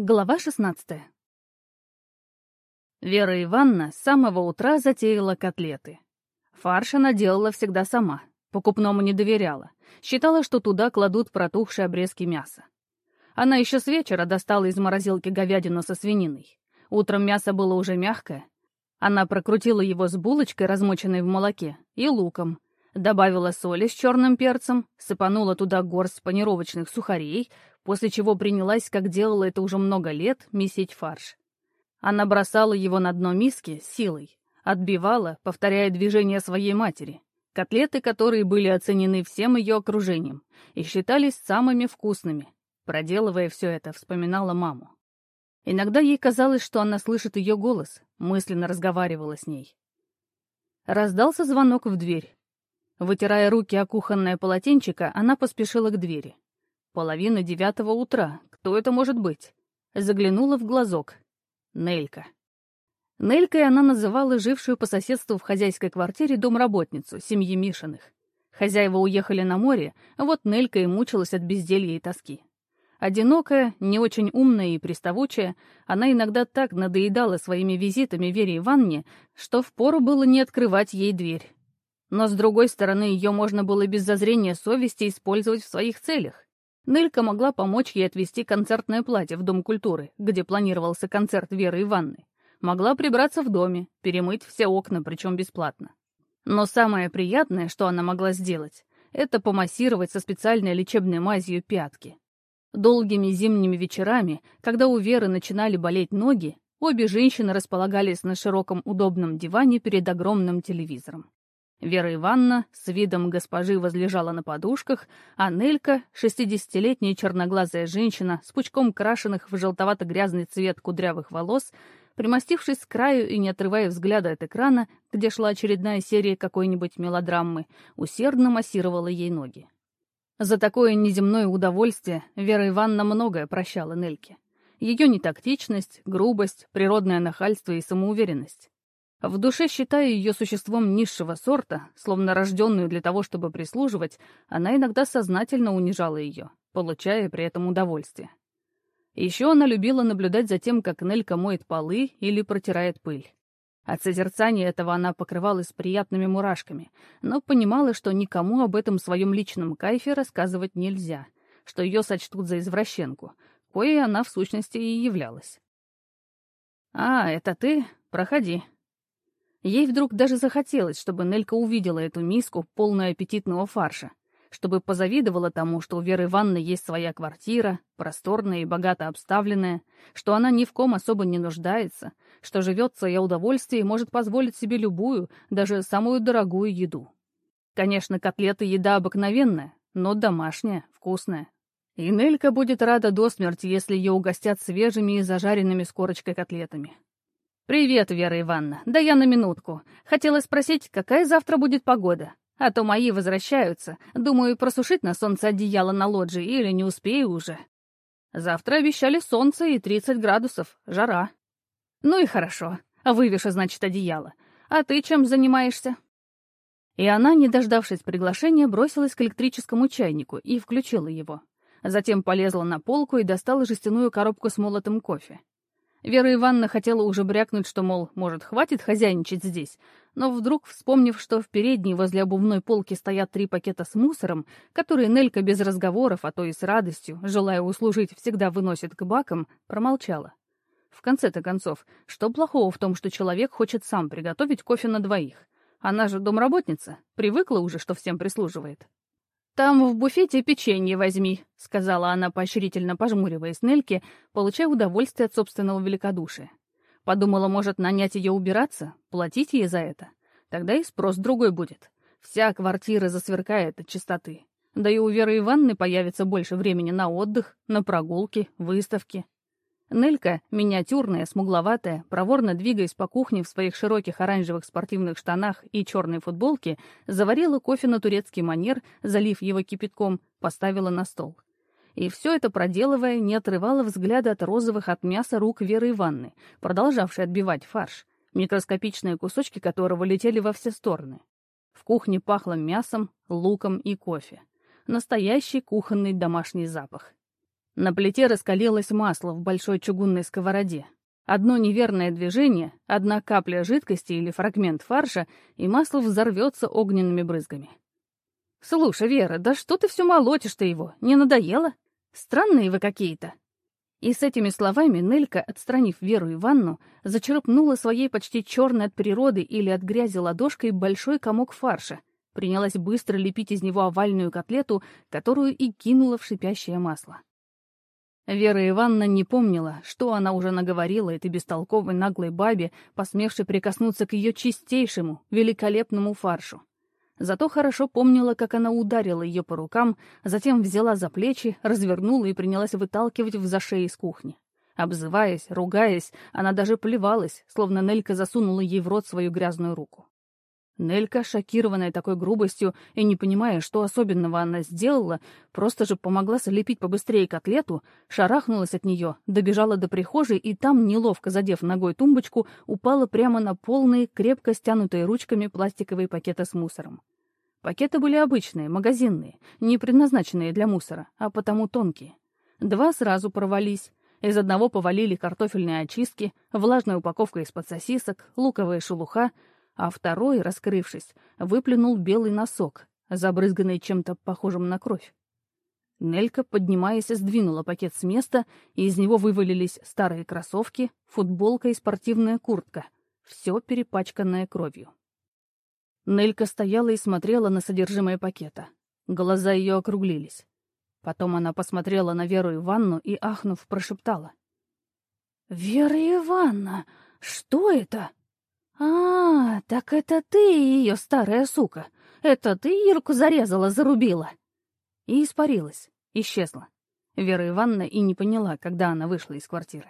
Глава 16 Вера Ивановна с самого утра затеяла котлеты. Фарш она делала всегда сама, покупному не доверяла, считала, что туда кладут протухшие обрезки мяса. Она еще с вечера достала из морозилки говядину со свининой. Утром мясо было уже мягкое. Она прокрутила его с булочкой, размоченной в молоке, и луком, добавила соли с черным перцем, сыпанула туда горсть панировочных сухарей, после чего принялась, как делала это уже много лет, месить фарш. Она бросала его на дно миски силой, отбивала, повторяя движения своей матери, котлеты, которые были оценены всем ее окружением и считались самыми вкусными. Проделывая все это, вспоминала маму. Иногда ей казалось, что она слышит ее голос, мысленно разговаривала с ней. Раздался звонок в дверь. Вытирая руки о кухонное полотенчико, она поспешила к двери. Половина девятого утра. Кто это может быть? Заглянула в глазок. Нелька. Нелькой она называла жившую по соседству в хозяйской квартире домработницу семьи Мишиных. Хозяева уехали на море, а вот Нелька и мучилась от безделья и тоски. Одинокая, не очень умная и приставучая, она иногда так надоедала своими визитами Вере Ивановне, что впору было не открывать ей дверь. Но, с другой стороны, ее можно было без зазрения совести использовать в своих целях. Нелька могла помочь ей отвезти концертное платье в Дом культуры, где планировался концерт Веры Ивановны. Могла прибраться в доме, перемыть все окна, причем бесплатно. Но самое приятное, что она могла сделать, это помассировать со специальной лечебной мазью пятки. Долгими зимними вечерами, когда у Веры начинали болеть ноги, обе женщины располагались на широком удобном диване перед огромным телевизором. Вера Ивановна с видом госпожи возлежала на подушках, а Нелька, шестидесятилетняя черноглазая женщина с пучком крашеных в желтовато-грязный цвет кудрявых волос, примостившись с краю и не отрывая взгляда от экрана, где шла очередная серия какой-нибудь мелодрамы, усердно массировала ей ноги. За такое неземное удовольствие Вера Ивановна многое прощала Нельке. Ее нетактичность, грубость, природное нахальство и самоуверенность. В душе, считая ее существом низшего сорта, словно рожденную для того, чтобы прислуживать, она иногда сознательно унижала ее, получая при этом удовольствие. Еще она любила наблюдать за тем, как Нелька моет полы или протирает пыль. От созерцания этого она покрывалась приятными мурашками, но понимала, что никому об этом своем личном кайфе рассказывать нельзя, что ее сочтут за извращенку, коей она в сущности и являлась. «А, это ты? Проходи», Ей вдруг даже захотелось, чтобы Нелька увидела эту миску, полную аппетитного фарша, чтобы позавидовала тому, что у Веры Ивановны есть своя квартира, просторная и богато обставленная, что она ни в ком особо не нуждается, что живет в свое удовольствие и может позволить себе любую, даже самую дорогую еду. Конечно, котлеты — еда обыкновенная, но домашняя, вкусная. И Нелька будет рада до смерти, если ее угостят свежими и зажаренными с корочкой котлетами. «Привет, Вера Ивановна. Да я на минутку. Хотела спросить, какая завтра будет погода? А то мои возвращаются. Думаю, просушить на солнце одеяло на лоджии или не успею уже. Завтра обещали солнце и 30 градусов. Жара. Ну и хорошо. Вывешу, значит, одеяло. А ты чем занимаешься?» И она, не дождавшись приглашения, бросилась к электрическому чайнику и включила его. Затем полезла на полку и достала жестяную коробку с молотым кофе. Вера Ивановна хотела уже брякнуть, что, мол, может, хватит хозяйничать здесь, но вдруг, вспомнив, что в передней возле обувной полки стоят три пакета с мусором, которые Нелька без разговоров, а то и с радостью, желая услужить, всегда выносит к бакам, промолчала. В конце-то концов, что плохого в том, что человек хочет сам приготовить кофе на двоих? Она же домработница, привыкла уже, что всем прислуживает. «Там в буфете печенье возьми», — сказала она, поощрительно пожмуриваясь Нельке, получая удовольствие от собственного великодушия. Подумала, может, нанять ее убираться, платить ей за это. Тогда и спрос другой будет. Вся квартира засверкает от чистоты. Да и у Веры Ивановны появится больше времени на отдых, на прогулки, выставки. Нелька, миниатюрная, смугловатая, проворно двигаясь по кухне в своих широких оранжевых спортивных штанах и черной футболке, заварила кофе на турецкий манер, залив его кипятком, поставила на стол. И все это проделывая, не отрывала взгляда от розовых от мяса рук Веры Ивановны, продолжавшей отбивать фарш, микроскопичные кусочки которого летели во все стороны. В кухне пахло мясом, луком и кофе. Настоящий кухонный домашний запах. На плите раскалилось масло в большой чугунной сковороде. Одно неверное движение, одна капля жидкости или фрагмент фарша, и масло взорвется огненными брызгами. «Слушай, Вера, да что ты все молотишь-то его? Не надоело? Странные вы какие-то!» И с этими словами Нелька, отстранив Веру Иванну, зачерпнула своей почти черной от природы или от грязи ладошкой большой комок фарша, принялась быстро лепить из него овальную котлету, которую и кинула в шипящее масло. Вера Ивановна не помнила, что она уже наговорила этой бестолковой наглой бабе, посмевшей прикоснуться к ее чистейшему, великолепному фаршу. Зато хорошо помнила, как она ударила ее по рукам, затем взяла за плечи, развернула и принялась выталкивать в зашей из кухни. Обзываясь, ругаясь, она даже плевалась, словно Нелька засунула ей в рот свою грязную руку. Нелька, шокированная такой грубостью и не понимая, что особенного она сделала, просто же помогла слепить побыстрее котлету, шарахнулась от нее, добежала до прихожей и там, неловко задев ногой тумбочку, упала прямо на полные, крепко стянутые ручками пластиковые пакеты с мусором. Пакеты были обычные, магазинные, не предназначенные для мусора, а потому тонкие. Два сразу порвались. Из одного повалили картофельные очистки, влажная упаковка из-под сосисок, луковая шелуха — а второй, раскрывшись, выплюнул белый носок, забрызганный чем-то похожим на кровь. Нелька, поднимаясь, сдвинула пакет с места, и из него вывалились старые кроссовки, футболка и спортивная куртка, все перепачканное кровью. Нелька стояла и смотрела на содержимое пакета. Глаза ее округлились. Потом она посмотрела на Веру Иванну и, ахнув, прошептала. «Вера Ивановна, что это?» «А, так это ты ее, старая сука! Это ты Ирку зарезала, зарубила!» И испарилась, исчезла. Вера Ивановна и не поняла, когда она вышла из квартиры.